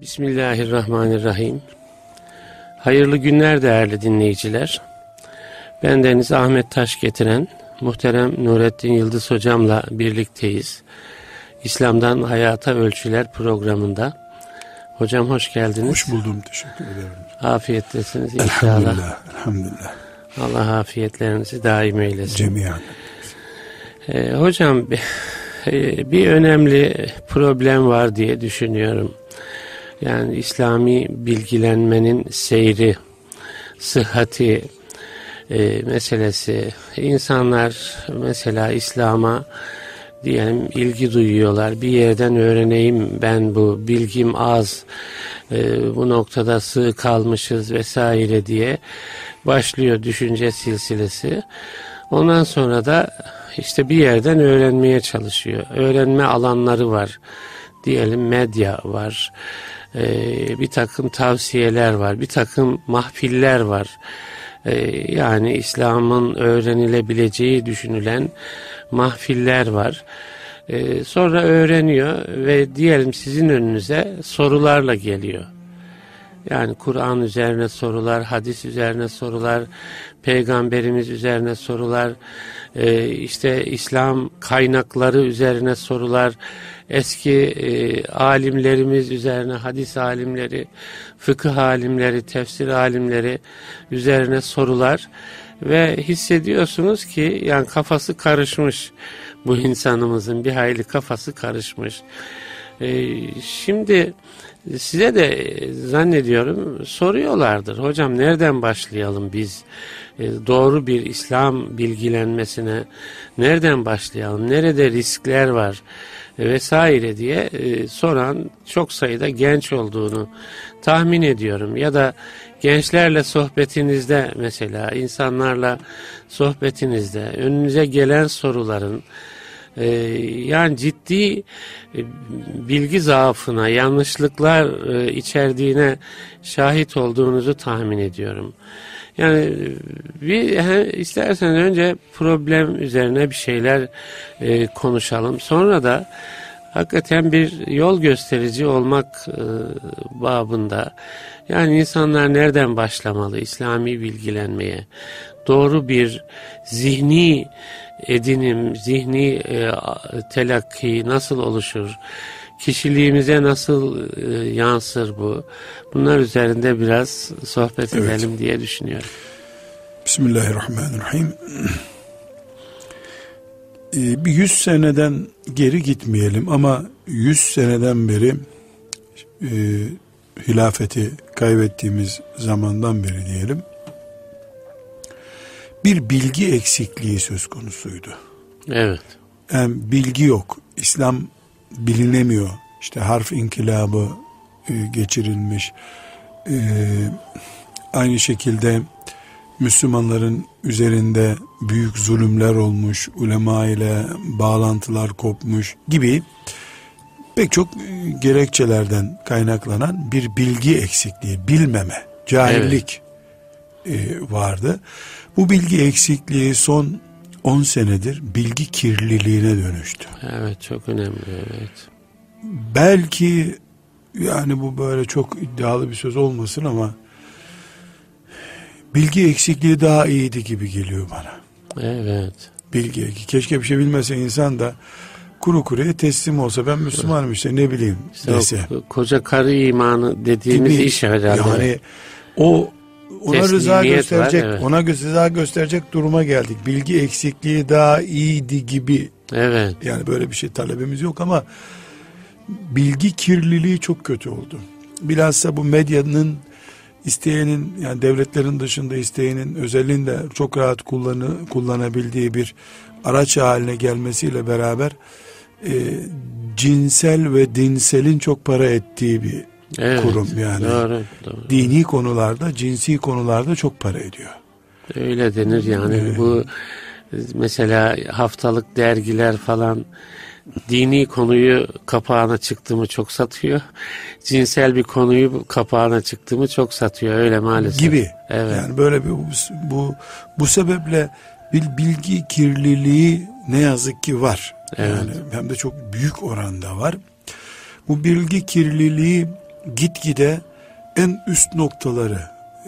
Bismillahirrahmanirrahim. Hayırlı günler değerli dinleyiciler. Ben Deniz Ahmet Taş getiren muhterem Nurettin Yıldız hocamla birlikteyiz. İslam'dan Hayata Ölçüler programında. Hocam hoş geldiniz. Hoş buldum. Teşekkür ederim. Afiyettesiniz inşallah. Elhamdülillah. Elhamdülillah. Allah afiyetlerinizi daim eylesin. Cemiyen. Ee, hocam e, bir önemli problem var diye düşünüyorum. Yani İslami bilgilenmenin seyri, sıhhati e, meselesi. İnsanlar mesela İslam'a diyelim ilgi duyuyorlar. Bir yerden öğreneyim ben bu bilgim az, e, bu noktada sığ kalmışız vesaire diye başlıyor düşünce silsilesi. Ondan sonra da işte bir yerden öğrenmeye çalışıyor. Öğrenme alanları var. Diyelim medya var. Ee, bir takım tavsiyeler var. Bir takım mahfiller var. Ee, yani İslam'ın öğrenilebileceği düşünülen mahfiller var. Ee, sonra öğreniyor ve diyelim sizin önünüze sorularla geliyor. Yani Kur'an üzerine sorular, hadis üzerine sorular, peygamberimiz üzerine sorular, e, işte İslam kaynakları üzerine sorular, eski e, alimlerimiz üzerine hadis alimleri, fıkıh alimleri, tefsir alimleri üzerine sorular ve hissediyorsunuz ki yani kafası karışmış bu insanımızın bir hayli kafası karışmış. E, şimdi size de zannediyorum soruyorlardır. Hocam nereden başlayalım biz? E, doğru bir İslam bilgilenmesine nereden başlayalım? Nerede riskler var? E, vesaire diye e, soran çok sayıda genç olduğunu tahmin ediyorum. Ya da gençlerle sohbetinizde mesela insanlarla sohbetinizde önünüze gelen soruların ee, yani ciddi e, bilgi zaafına, yanlışlıklar e, içerdiğine şahit olduğunuzu tahmin ediyorum. Yani e, bir he, isterseniz önce problem üzerine bir şeyler e, konuşalım. Sonra da hakikaten bir yol gösterici olmak e, babında yani insanlar nereden başlamalı İslami bilgilenmeye? Doğru bir zihni edinim, zihni e, telakki nasıl oluşur? Kişiliğimize nasıl e, yansır bu? Bunlar üzerinde biraz sohbet evet. edelim diye düşünüyorum. Bismillahirrahmanirrahim. Ee, bir yüz seneden geri gitmeyelim ama yüz seneden beri e, hilafeti kaybettiğimiz zamandan beri diyelim bir bilgi eksikliği söz konusuydu. Evet. Yani bilgi yok. İslam bilinemiyor. İşte harf inkılabı e, geçirilmiş. E, aynı şekilde Müslümanların üzerinde büyük zulümler olmuş, ulema ile bağlantılar kopmuş gibi pek çok gerekçelerden kaynaklanan bir bilgi eksikliği, bilmeme, cahillik evet. vardı. Bu bilgi eksikliği son 10 senedir bilgi kirliliğine dönüştü. Evet çok önemli evet. Belki yani bu böyle çok iddialı bir söz olmasın ama bilgi eksikliği daha iyiydi gibi geliyor bana. Evet. Bilgi keşke bir şey bilmese insan da kuru kuruya teslim olsa ben Müslümanım işte ne bileyim işte dese. koca karı imanı dediğimiz gibi, iş herhalde. Yani o ona rıza gösterecek, var, evet. ona rıza gösterecek duruma geldik. Bilgi eksikliği daha iyiydi gibi. Evet. Yani böyle bir şey talebimiz yok ama bilgi kirliliği çok kötü oldu. Bilhassa bu medyanın isteyenin yani devletlerin dışında isteyenin özelliğinde çok rahat kullanı, kullanabildiği bir araç haline gelmesiyle beraber e, cinsel ve dinselin çok para ettiği bir evet, kurum yani. Doğru, doğru. Dini konularda, cinsi konularda çok para ediyor. Öyle denir yani. Evet. Bu mesela haftalık dergiler falan dini konuyu kapağına çıktığımı çok satıyor. Cinsel bir konuyu kapağına çıktığımı çok satıyor öyle maalesef. Gibi. Evet. Yani böyle bir bu bu, bu sebeple bir bilgi kirliliği ne yazık ki var. Evet. Yani hem de çok büyük oranda var. Bu bilgi kirliliği gitgide en üst noktaları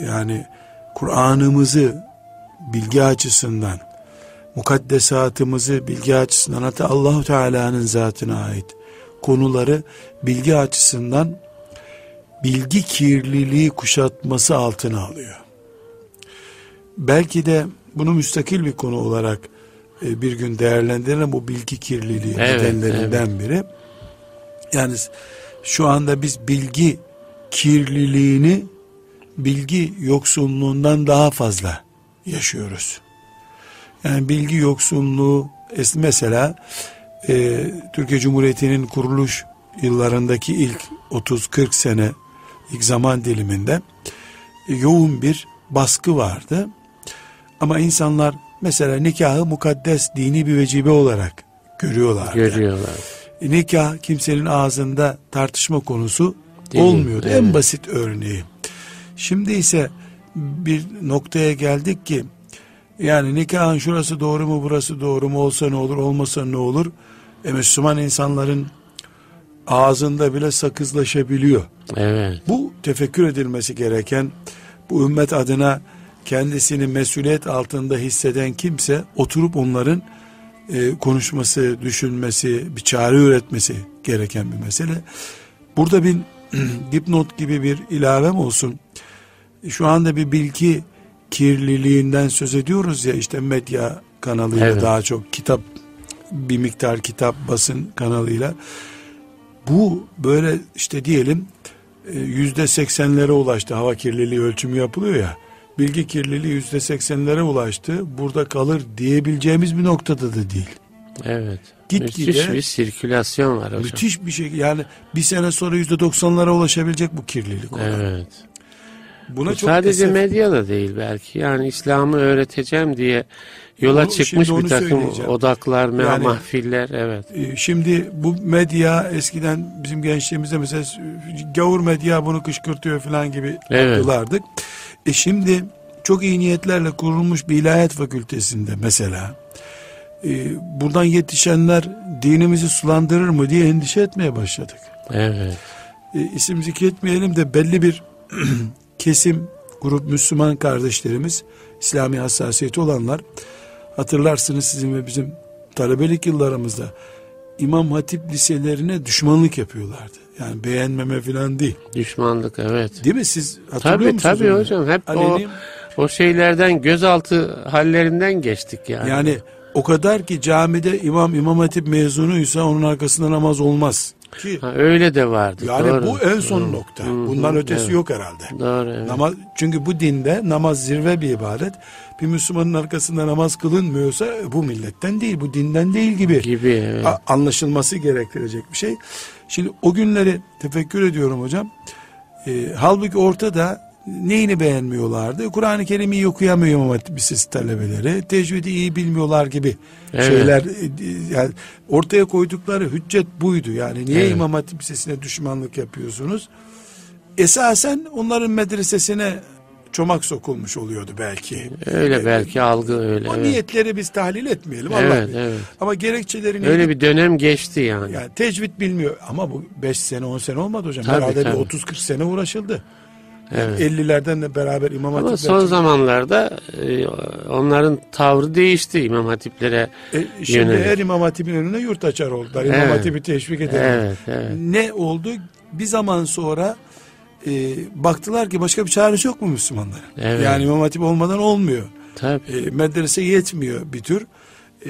yani Kur'an'ımızı bilgi açısından mukaddesatımızı bilgi açısından hatta Allahu Teala'nın zatına ait konuları bilgi açısından bilgi kirliliği kuşatması altına alıyor. Belki de bunu müstakil bir konu olarak e, bir gün değerlendirelim bu bilgi kirliliği evet, nedenlerinden evet. biri. Yani şu anda biz bilgi kirliliğini bilgi yoksunluğundan daha fazla yaşıyoruz. Yani bilgi yoksunluğu mesela e, Türkiye Cumhuriyeti'nin kuruluş yıllarındaki ilk 30-40 sene ilk zaman diliminde e, yoğun bir baskı vardı. Ama insanlar mesela nikahı mukaddes dini bir vecibe olarak görüyorlardı. Görüyorlar. Nikah kimsenin ağzında tartışma konusu Değil, olmuyordu. Evet. En basit örneği. Şimdi ise bir noktaya geldik ki yani nikahın şurası doğru mu burası doğru mu olsa ne olur olmasa ne olur. E, Müslüman insanların ağzında bile sakızlaşabiliyor. Evet. Bu tefekkür edilmesi gereken bu ümmet adına kendisini mesuliyet altında hisseden kimse oturup onların e, konuşması, düşünmesi, bir çare üretmesi gereken bir mesele. Burada bir dipnot gibi bir ilavem olsun. Şu anda bir bilgi kirliliğinden söz ediyoruz ya işte medya kanalıyla evet. daha çok kitap bir miktar kitap basın kanalıyla bu böyle işte diyelim e, yüzde seksenlere ulaştı hava kirliliği ölçümü yapılıyor ya bilgi kirliliği yüzde seksenlere ulaştı burada kalır diyebileceğimiz bir noktada da değil. Evet. Gitgide, müthiş bir sirkülasyon var hocam. Müthiş bir şey yani bir sene sonra yüzde doksanlara ulaşabilecek bu kirlilik. Olan. Evet. Buna Bu çok sadece esef... medya da değil belki. Yani İslam'ı öğreteceğim diye yola onu, çıkmış bir takım odaklar, yani, mahfiller. Evet. E, şimdi bu medya eskiden bizim gençliğimizde mesela gavur medya bunu kışkırtıyor falan gibi evet. Aklılardık. E şimdi çok iyi niyetlerle kurulmuş bir ilahiyat fakültesinde mesela e, buradan yetişenler dinimizi sulandırır mı diye endişe etmeye başladık. Evet. E, isim zikretmeyelim de belli bir kesim grup Müslüman kardeşlerimiz İslami hassasiyeti olanlar hatırlarsınız sizin ve bizim talebelik yıllarımızda İmam Hatip liselerine düşmanlık yapıyorlardı. Yani beğenmeme falan değil. Düşmanlık evet. Değil mi siz hatırlıyor tabii, musunuz? Tabii hocam hep Aleni, o, o şeylerden gözaltı hallerinden geçtik yani. Yani o kadar ki camide imam İmam Hatip mezunuysa onun arkasında namaz olmaz. Ki, ha, öyle de vardı. Yani doğru. bu en son hmm. nokta. Bundan ötesi evet. yok herhalde. Doğru. Evet. Namaz, çünkü bu dinde namaz zirve bir ibadet. Bir Müslümanın arkasında namaz kılınmıyorsa bu milletten değil, bu dinden değil gibi. Gibi evet. Anlaşılması gerektirecek bir şey. Şimdi o günleri tefekkür ediyorum hocam. E, halbuki ortada neyini beğenmiyorlardı? Kur'an-ı Kerim'i iyi okuyamıyor Hatip Lisesi talebeleri. Tecvidi iyi bilmiyorlar gibi evet. şeyler. Yani ortaya koydukları hüccet buydu. Yani niye evet. İmam Hatip Lisesi'ne düşmanlık yapıyorsunuz? Esasen onların medresesine çomak sokulmuş oluyordu belki. Öyle ee, belki algı öyle. O evet. niyetleri biz tahlil etmeyelim. Evet, Allah evet. Ama gerekçelerini... Öyle bir dönem geçti yani. Yani tecvid bilmiyor. Ama bu 5 sene 10 sene olmadı hocam. Tabii, Herhalde tabii. bir 30-40 sene uğraşıldı. Evet. 50'lerden de beraber İmam Hatipler. Ama son zamanlarda e, onların tavrı değişti İmam Hatiplere e, Şimdi yönelik. her İmam Hatip'in önüne yurt açar oldular. İmam evet. Hatip'i teşvik edelim. Evet, evet. Ne oldu? Bir zaman sonra e, baktılar ki başka bir çaresi yok mu Müslümanların? Evet. Yani İmam Hatip olmadan olmuyor. Tabii. E, medrese yetmiyor bir tür. E,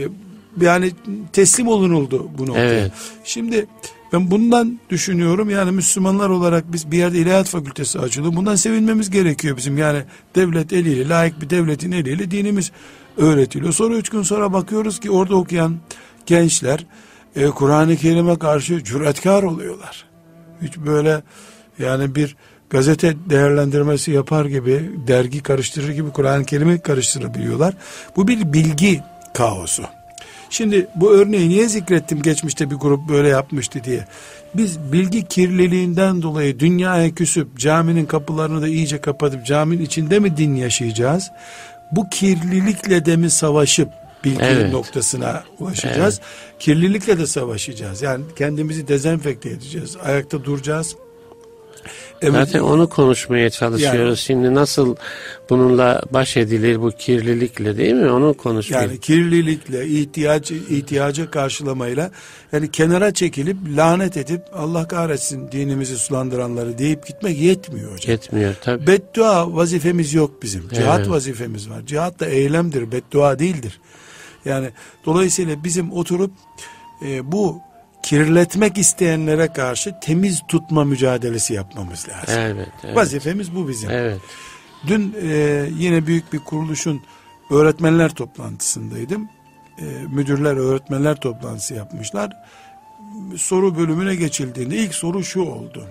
yani teslim olunuldu bu noktaya. Evet. Şimdi ben bundan düşünüyorum yani Müslümanlar olarak biz bir yerde ilahiyat fakültesi açıldı. Bundan sevinmemiz gerekiyor bizim. Yani devlet eliyle, layık bir devletin eliyle dinimiz öğretiliyor. Sonra üç gün sonra bakıyoruz ki orada okuyan gençler e, Kur'an-ı Kerim'e karşı cüretkar oluyorlar. Hiç böyle yani bir gazete değerlendirmesi yapar gibi, dergi karıştırır gibi Kur'an-ı Kerim'i karıştırabiliyorlar. Bu bir bilgi kaosu. Şimdi bu örneği niye zikrettim geçmişte bir grup böyle yapmıştı diye. Biz bilgi kirliliğinden dolayı dünyaya küsüp caminin kapılarını da iyice kapatıp caminin içinde mi din yaşayacağız? Bu kirlilikle de mi savaşıp bilgi evet. noktasına ulaşacağız? Evet. Kirlilikle de savaşacağız. Yani kendimizi dezenfekte edeceğiz. Ayakta duracağız. Evet. Zaten onu konuşmaya çalışıyoruz. Yani, Şimdi nasıl bununla baş edilir bu kirlilikle değil mi? Onu konuşuyoruz. Yani kirlilikle, ihtiyaç ihtiyaca karşılamayla yani kenara çekilip lanet edip Allah kahretsin dinimizi sulandıranları deyip gitmek yetmiyor hocam. Yetmiyor tabii. Beddua vazifemiz yok bizim. Cihat evet. vazifemiz var. Cihat da eylemdir, beddua değildir. Yani dolayısıyla bizim oturup e, bu kirletmek isteyenlere karşı temiz tutma mücadelesi yapmamız lazım. Evet, evet. Vazifemiz bu bizim. Evet. Dün e, yine büyük bir kuruluşun öğretmenler toplantısındaydım. E, müdürler öğretmenler toplantısı yapmışlar. Soru bölümüne geçildiğinde ilk soru şu oldu.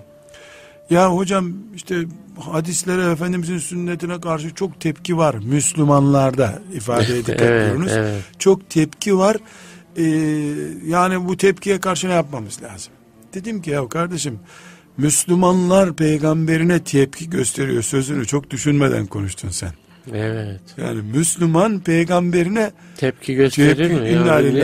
Ya hocam işte hadislere Efendimizin sünnetine karşı çok tepki var. Müslümanlarda ifade edip evet, evet. Çok tepki var e, yani bu tepkiye karşı ne yapmamız lazım? Dedim ki ya kardeşim Müslümanlar peygamberine tepki gösteriyor sözünü çok düşünmeden konuştun sen. Evet. Yani Müslüman peygamberine tepki gösterir tepki, mi? Yani,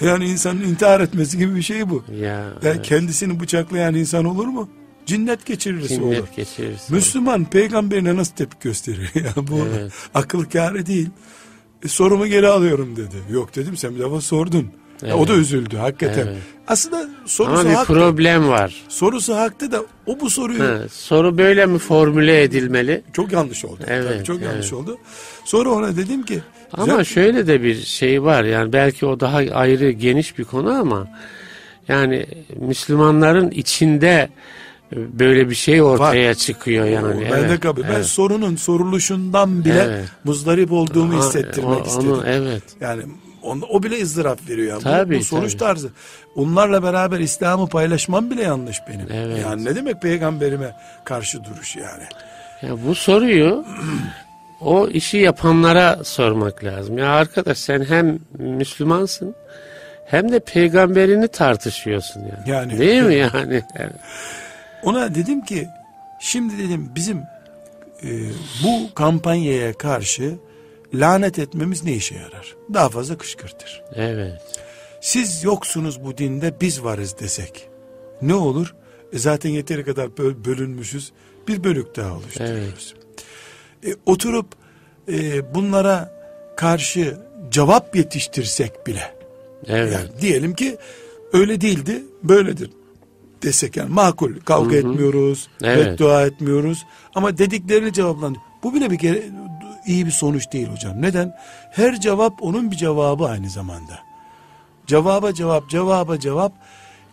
yani insanın intihar etmesi gibi bir şey bu. Ya, yani evet. kendisini bıçaklayan insan olur mu? Cinnet geçirirse Cinnet olur. Geçirirse Müslüman olur. peygamberine nasıl tepki gösteriyor? ya bu evet. akıl kârı değil. E, sorumu geri alıyorum dedi. Yok dedim sen bir defa sordun. Evet. O da üzüldü hakikaten. Evet. Aslında sorusu Ama bir haklı. problem var. Sorusu haklı da o bu soruyu... Ha, soru böyle mi formüle edilmeli? Çok yanlış oldu. Evet, Tabii çok evet. yanlış oldu. Sonra ona dedim ki... Ama güzel... şöyle de bir şey var yani belki o daha ayrı geniş bir konu ama... Yani Müslümanların içinde böyle bir şey ortaya Var. çıkıyor yani. Ben evet, de kabul. Evet. Ben sorunun soruluşundan bile evet. muzdarip olduğumu Aa, hissettirmek o, istedim. evet. Yani on, o bile ızdırap veriyor. Yani. Tabii, bu, bu sonuç tabii. tarzı. Onlarla beraber İslam'ı paylaşmam bile yanlış benim. Evet. Yani ne demek peygamberime karşı duruş yani. Ya bu soruyu o işi yapanlara sormak lazım. Ya arkadaş sen hem Müslümansın hem de peygamberini tartışıyorsun yani. yani Değil mi yani? Ona dedim ki şimdi dedim bizim e, bu kampanyaya karşı lanet etmemiz ne işe yarar? Daha fazla kışkırtır. Evet. Siz yoksunuz bu dinde biz varız desek ne olur? E zaten yeteri kadar bölünmüşüz. Bir bölük daha oluşturuyoruz. Evet. E, oturup e, bunlara karşı cevap yetiştirsek bile. Evet. Yani diyelim ki öyle değildi, böyledir desek yani makul kavga hı hı. etmiyoruz, evet. beddua etmiyoruz ama dediklerini cevaplanıyor. Bu bile bir kere iyi bir sonuç değil hocam. Neden? Her cevap onun bir cevabı aynı zamanda. Cevaba cevap, cevaba cevap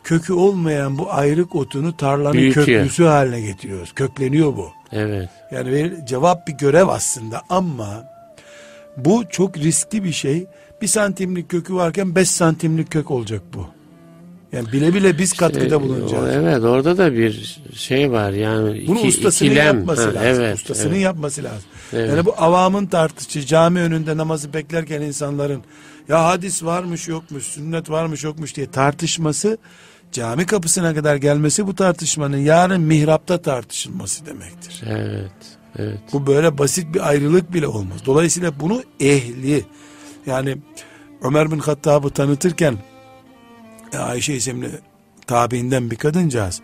kökü olmayan bu ayrık otunu tarlanın Büyütüyor. köklüsü haline getiriyoruz. Kökleniyor bu. Evet. Yani cevap bir görev aslında ama bu çok riskli bir şey. Bir santimlik kökü varken beş santimlik kök olacak bu. Yani bile bile biz katkıda işte, bulunacağız. Evet orada da bir şey var yani. Bunu iki, ustasının ikilem. yapması ha, lazım. Evet, ustasının evet. yapması lazım. Evet. Yani bu avamın tartışı cami önünde namazı beklerken insanların ya hadis varmış yokmuş sünnet varmış yokmuş diye tartışması cami kapısına kadar gelmesi bu tartışmanın yarın mihrapta tartışılması demektir. Evet. Evet. Bu böyle basit bir ayrılık bile olmaz. Dolayısıyla bunu ehli yani Ömer bin Hattab'ı tanıtırken Ayşe isimli tabiinden bir kadıncağız.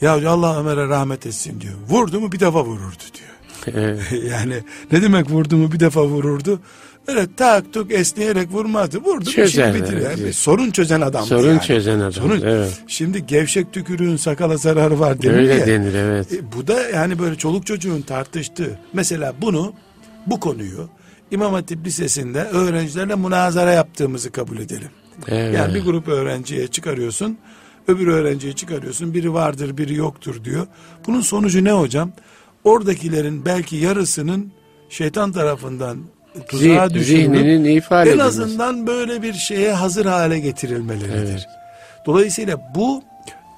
Ya Allah Ömer'e rahmet etsin diyor. Vurdu mu bir defa vururdu diyor. yani ne demek vurdu mu bir defa vururdu? Öyle tak tuk esneyerek vurmadı. Vurdu Çözer, bir şey bitir. Yani. Sorun çözen adam. Sorun yani. çözen adam. Sorun, evet. Şimdi gevşek tükürüğün sakala zararı var denir Öyle ya. denir evet. E, bu da yani böyle çoluk çocuğun tartıştığı. Mesela bunu bu konuyu İmam Hatip Lisesi'nde öğrencilerle münazara yaptığımızı kabul edelim. Evet. Yani bir grup öğrenciye çıkarıyorsun. Öbür öğrenciye çıkarıyorsun. Biri vardır biri yoktur diyor. Bunun sonucu ne hocam? Oradakilerin belki yarısının şeytan tarafından tuzağa düşürülüp ifade en azından böyle bir şeye hazır hale getirilmeleridir. Evet. Dolayısıyla bu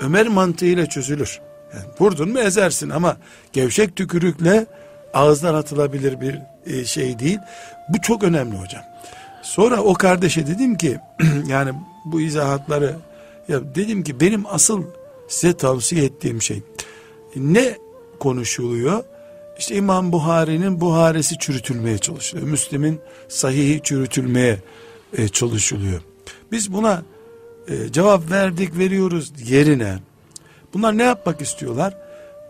Ömer mantığıyla çözülür. Yani vurdun mu ezersin ama gevşek tükürükle ağızdan atılabilir bir e, şey değil. Bu çok önemli hocam. Sonra o kardeşe dedim ki yani bu izahatları ya dedim ki benim asıl size tavsiye ettiğim şey ne konuşuluyor? İşte İmam Buhari'nin Buharesi çürütülmeye çalışılıyor. Müslim'in sahihi çürütülmeye e, çalışılıyor. Biz buna e, cevap verdik veriyoruz yerine bunlar ne yapmak istiyorlar?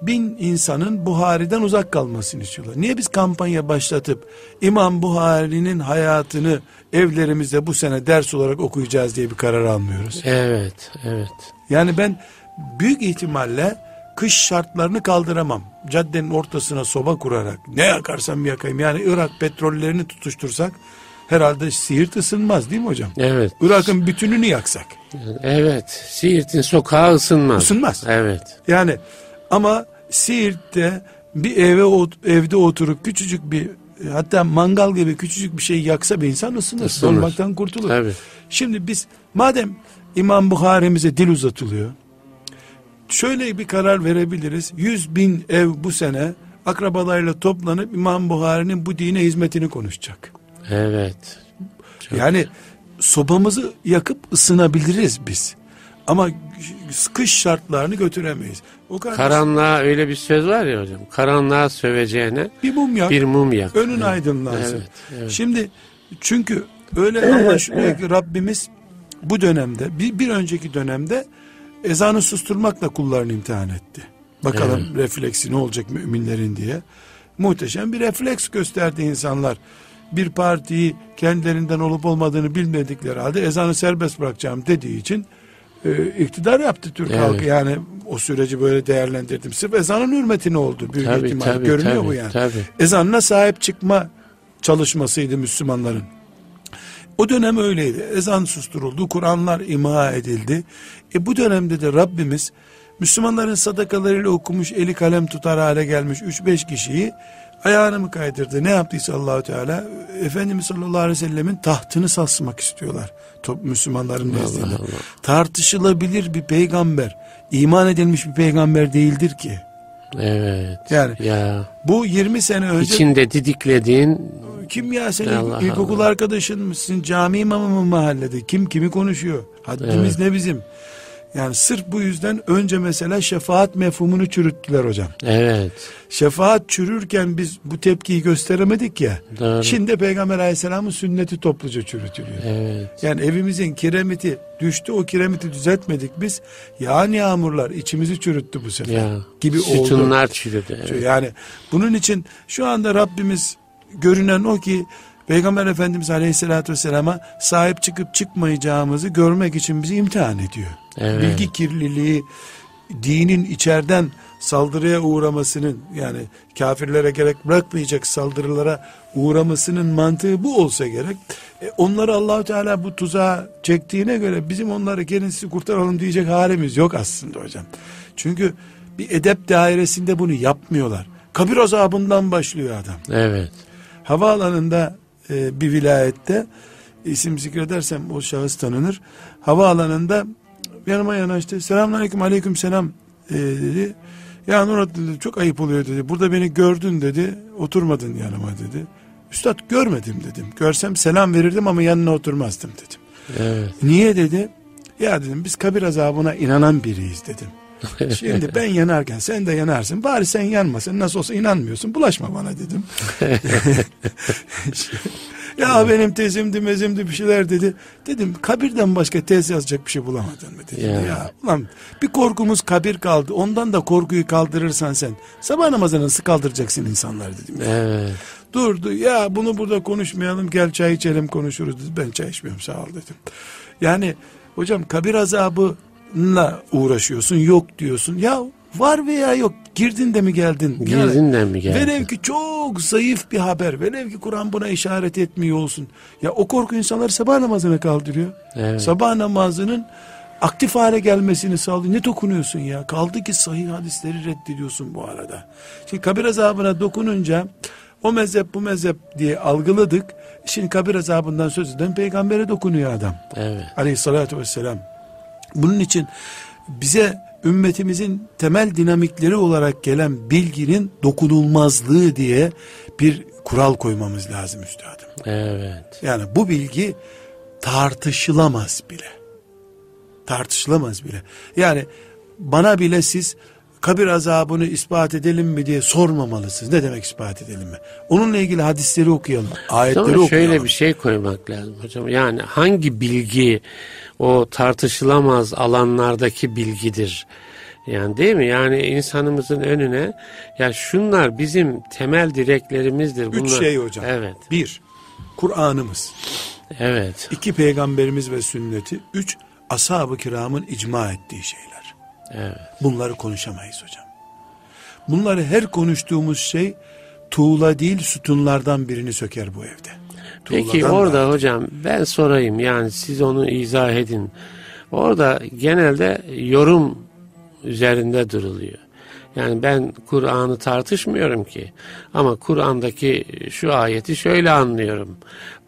Bin insanın Buhari'den uzak kalmasını istiyorlar. Niye biz kampanya başlatıp İmam Buhari'nin hayatını evlerimizde bu sene ders olarak okuyacağız diye bir karar almıyoruz? Evet, evet. Yani ben büyük ihtimalle kış şartlarını kaldıramam. Caddenin ortasına soba kurarak ne yakarsam yakayım. Yani Irak petrollerini tutuştursak herhalde Siirt ısınmaz değil mi hocam? Evet. Irak'ın bütününü yaksak. Evet. Siirt'in sokağı ısınmaz. Isınmaz. Evet. Yani ama Siirt'te bir eve evde oturup küçücük bir hatta mangal gibi küçücük bir şey yaksa bir insan ısınır. Isınır. Donmaktan kurtulur. Tabii. Şimdi biz madem İmam Bukhari'mize dil uzatılıyor. Şöyle bir karar verebiliriz. Yüz bin ev bu sene akrabalarıyla toplanıp İmam Bukhari'nin bu dine hizmetini konuşacak. Evet. Çok- Yani sobamızı yakıp ısınabiliriz biz. Ama kış şartlarını götüremeyiz. O kadar Karanlığa öyle bir söz var ya hocam. Karanlığa söveceğine bir mum yak. bir mum yak. Önün Evet. aydınlansın. Evet, evet. Şimdi çünkü öyle anlaşılıyor ki Rabbimiz bu dönemde bir, bir önceki dönemde ezanı susturmakla kullarını imtihan etti. Bakalım refleksi ne olacak müminlerin diye. Muhteşem bir refleks gösterdi insanlar. Bir partiyi kendilerinden olup olmadığını bilmedikleri halde ezanı serbest bırakacağım dediği için e, iktidar yaptı Türk Evet. halkı. Yani o süreci böyle değerlendirdim. Sırf ezanın hürmetine oldu. Büyük Tabii, ihtimal. tabii, Görünüyor tabii, bu yani tabii. ezanına sahip çıkma çalışmasıydı Müslümanların. O dönem öyleydi. Ezan susturuldu, Kur'anlar imha edildi. E bu dönemde de Rabbimiz Müslümanların sadakalarıyla okumuş, eli kalem tutar hale gelmiş 3-5 kişiyi ayağını mı kaydırdı? Ne yaptıysa Allahu Teala Efendimiz sallallahu aleyhi ve sellemin tahtını sarsmak istiyorlar. Top Müslümanların nezdinde. Tartışılabilir bir peygamber, iman edilmiş bir peygamber değildir ki. Evet. Yani Ya. bu 20 sene önce İçinde didiklediğin Kim ya senin Allah ilkokul Allah. arkadaşın mısın? Cami imamı mı mahallede? Kim kimi konuşuyor? Haddimiz ne bizim? Yani sırf bu yüzden önce mesela şefaat mefhumunu çürüttüler hocam. evet. Şefaat çürürken biz bu tepkiyi gösteremedik ya. Doğru. Şimdi Peygamber aleyhisselamın sünneti topluca çürütülüyor. Evet. Yani evimizin kiremiti düştü o kiremiti düzeltmedik biz. Yağan yağmurlar içimizi çürüttü bu sefer. Ya. Gibi oldu. Sütunlar çürüdü. Evet. Yani bunun için şu anda Rabbimiz görünen o ki Peygamber Efendimiz Aleyhisselatü Vesselam'a sahip çıkıp çıkmayacağımızı görmek için bizi imtihan ediyor. Evet. Bilgi kirliliği, dinin içeriden saldırıya uğramasının yani kafirlere gerek bırakmayacak saldırılara uğramasının mantığı bu olsa gerek. E, onları Allahu Teala bu tuzağa çektiğine göre bizim onları sizi kurtaralım diyecek halimiz yok aslında hocam. Çünkü bir edep dairesinde bunu yapmıyorlar. Kabir azabından başlıyor adam. Evet. Havaalanında e, bir vilayette isim zikredersem o şahıs tanınır. Havaalanında yanıma yanaştı. Selamünaleyküm aleyküm selam e, dedi. Ya Nurat dedi çok ayıp oluyor dedi. Burada beni gördün dedi. Oturmadın yanıma dedi. Üstad görmedim dedim. Görsem selam verirdim ama yanına oturmazdım dedim. Evet. Niye dedi? Ya dedim biz kabir azabına inanan biriyiz dedim. Şimdi ben yanarken sen de yanarsın. Bari sen yanmasın. Nasıl olsa inanmıyorsun. Bulaşma bana dedim. ya benim tezimdi mezimdi bir şeyler dedi. Dedim kabirden başka tez yazacak bir şey bulamadın mı dedim. Ya. Ya. ulan bir korkumuz kabir kaldı. Ondan da korkuyu kaldırırsan sen sabah namazını nasıl kaldıracaksın insanlar dedim. Evet. Durdu ya bunu burada konuşmayalım gel çay içelim konuşuruz dedi. Ben çay içmiyorum sağ ol dedim. Yani hocam kabir azabına uğraşıyorsun yok diyorsun. Ya var veya yok girdin de mi geldin? Girdin de mi geldin? Velev ki çok zayıf bir haber. Velev ki Kur'an buna işaret etmiyor olsun. Ya o korku insanları sabah namazına kaldırıyor. Evet. Sabah namazının aktif hale gelmesini sağlıyor. Ne dokunuyorsun ya? Kaldı ki sahih hadisleri reddediyorsun bu arada. Şimdi kabir azabına dokununca o mezhep bu mezhep diye algıladık. Şimdi kabir azabından söz eden peygambere dokunuyor adam. Evet. Aleyhissalatü vesselam. Bunun için bize ümmetimizin temel dinamikleri olarak gelen bilginin dokunulmazlığı diye bir kural koymamız lazım üstadım. Evet. Yani bu bilgi tartışılamaz bile. Tartışılamaz bile. Yani bana bile siz kabir azabını ispat edelim mi diye sormamalısınız. Ne demek ispat edelim mi? Onunla ilgili hadisleri okuyalım. Ayetleri Sonra okuyalım. şöyle bir şey koymak lazım hocam. Yani hangi bilgi o tartışılamaz alanlardaki bilgidir? Yani değil mi? Yani insanımızın önüne ya şunlar bizim temel direklerimizdir. Bunlar. Üç şey hocam. Evet. Bir, Kur'an'ımız. Evet. İki, peygamberimiz ve sünneti. Üç, ashab-ı kiramın icma ettiği şeyler. Evet. Bunları konuşamayız hocam. Bunları her konuştuğumuz şey tuğla değil sütunlardan birini söker bu evde. Peki Tuğladan orada da- hocam ben sorayım yani siz onu izah edin. Orada genelde yorum üzerinde duruluyor. Yani ben Kur'an'ı tartışmıyorum ki. Ama Kur'an'daki şu ayeti şöyle anlıyorum.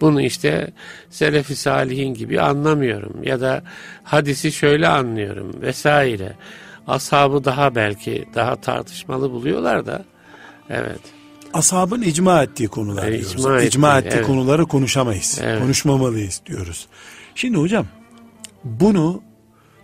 Bunu işte Selefi Salihin gibi anlamıyorum. Ya da hadisi şöyle anlıyorum vesaire. Ashabı daha belki daha tartışmalı buluyorlar da. Evet. Ashabın icma ettiği konular E, diyoruz. icma İcma, ettiği, ettiği evet. konuları konuşamayız. Evet. Konuşmamalıyız diyoruz. Şimdi hocam bunu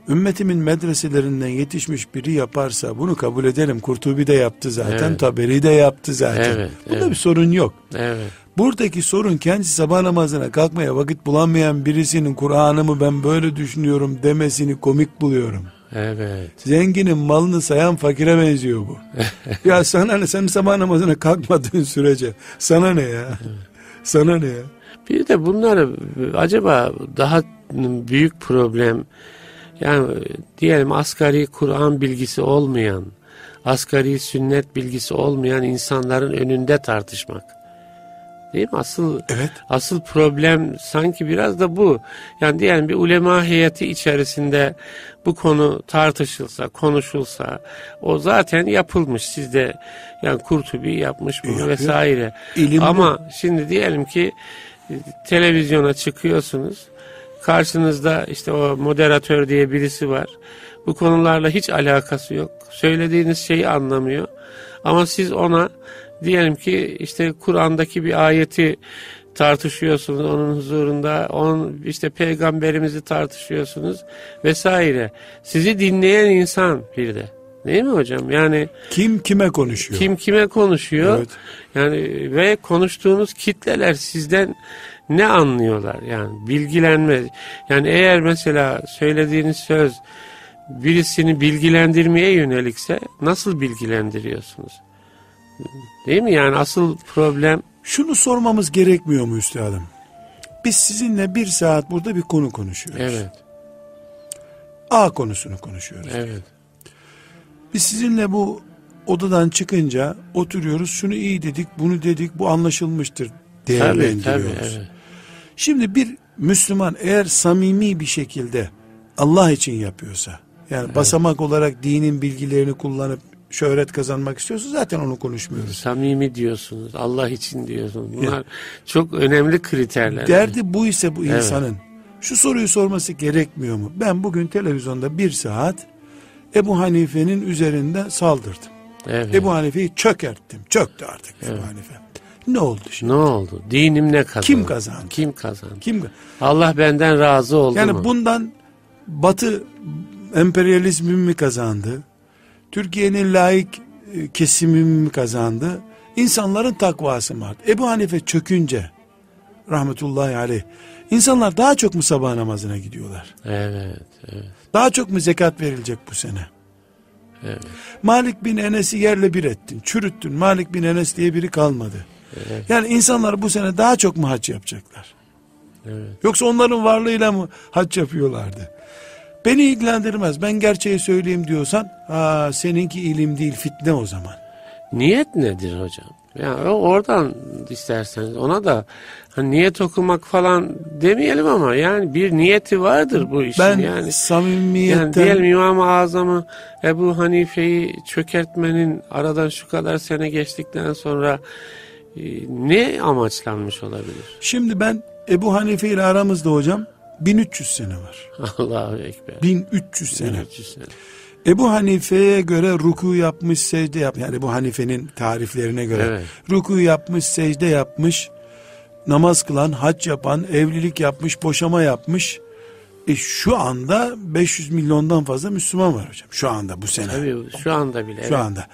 ümmetimin medreselerinden yetişmiş biri yaparsa bunu kabul edelim. Kurtubi de yaptı zaten. Evet. Taberi de yaptı zaten. Evet, Bunda evet. bir sorun yok. Evet. Buradaki sorun kendisi sabah namazına kalkmaya vakit bulamayan birisinin Kur'an'ımı ben böyle düşünüyorum demesini komik buluyorum. Evet. Zenginin malını sayan fakire benziyor bu. ya sana ne sen sabah namazına kalkmadığın sürece sana ne ya? Sana ne ya? Bir de bunlar acaba daha büyük problem yani diyelim asgari Kur'an bilgisi olmayan, asgari sünnet bilgisi olmayan insanların önünde tartışmak. Değil mi? Asıl Evet. asıl problem sanki biraz da bu. Yani diyelim bir ulema heyeti içerisinde bu konu tartışılsa, konuşulsa o zaten yapılmış. Sizde yani Kurtubi yapmış bunu Yapıyor. vesaire. İlim Ama şimdi diyelim ki e, televizyona çıkıyorsunuz. Karşınızda işte o moderatör diye birisi var. Bu konularla hiç alakası yok. Söylediğiniz şeyi anlamıyor. Ama siz ona diyelim ki işte Kur'an'daki bir ayeti tartışıyorsunuz onun huzurunda. Onun işte peygamberimizi tartışıyorsunuz vesaire. Sizi dinleyen insan bir de. Değil mi hocam? Yani kim kime konuşuyor? kim kime konuşuyor? Evet. Yani ve konuştuğunuz kitleler sizden ne anlıyorlar? Yani bilgilenme. Yani eğer mesela söylediğiniz söz birisini bilgilendirmeye yönelikse nasıl bilgilendiriyorsunuz? Değil mi? Yani asıl problem Şunu sormamız gerekmiyor mu üstadım? Biz sizinle bir saat burada bir konu konuşuyoruz. evet, A konusunu konuşuyoruz. evet, Biz sizinle bu odadan çıkınca oturuyoruz. Şunu iyi dedik, bunu dedik, bu anlaşılmıştır değerlendiriyoruz. tabii, evet, Şimdi bir Müslüman eğer samimi bir şekilde Allah için yapıyorsa, yani basamak olarak dinin bilgilerini kullanıp şöhret kazanmak istiyorsa zaten onu konuşmuyoruz. samimi diyorsunuz, Allah için diyorsunuz. Bunlar çok önemli kriterler. Derdi bu ise bu Evet. insanın. Şu soruyu sorması gerekmiyor mu? Ben bugün televizyonda bir saat Ebu Hanife'nin üzerinde saldırdım. Evet. Ebu Hanife'yi çökerttim. Çöktü artık Ebu Hanife. Ne oldu şimdi? Ne oldu? Dinim ne kazandı? Kim kazandı? Kim kazandı? Kim? Allah benden razı oldu Yani mu? bundan Batı emperyalizmi mi kazandı? Türkiye'nin laik e, kesimi mi kazandı? İnsanların takvası mı arttı? Ebu Hanife çökünce rahmetullahi aleyh insanlar daha çok mu sabah namazına gidiyorlar? Evet, evet, Daha çok mu zekat verilecek bu sene? evet. Malik bin Enes'i yerle bir ettin, çürüttün. Malik bin Enes diye biri kalmadı. Evet. Yani insanlar bu sene daha çok mu hac yapacaklar? Evet. Yoksa onların varlığıyla mı hac yapıyorlardı? Beni ilgilendirmez. Ben gerçeği söyleyeyim diyorsan, ha seninki ilim değil fitne o zaman. Niyet nedir hocam? Yani oradan isterseniz ona da hani niyet okumak falan demeyelim ama yani bir niyeti vardır bu işin Ben yani. samimiyetten Yani diyelim İmam-ı Azam'ı Ebu Hanife'yi çökertmenin aradan şu kadar sene geçtikten sonra ne amaçlanmış olabilir? şimdi ben Ebu Hanife ile aramızda hocam 1300 sene var. Allahu Ekber. 1300 sene. 1300 sene. Ebu Hanife'ye göre ruku yapmış, secde yapmış. Yani Ebu Hanife'nin tariflerine göre Evet. ruku yapmış, secde yapmış, namaz kılan, hac yapan, evlilik yapmış, boşama yapmış. E şu anda 500 milyondan fazla Müslüman var hocam. Şu anda bu sene. Tabii şu anda bile. Şu evet. anda.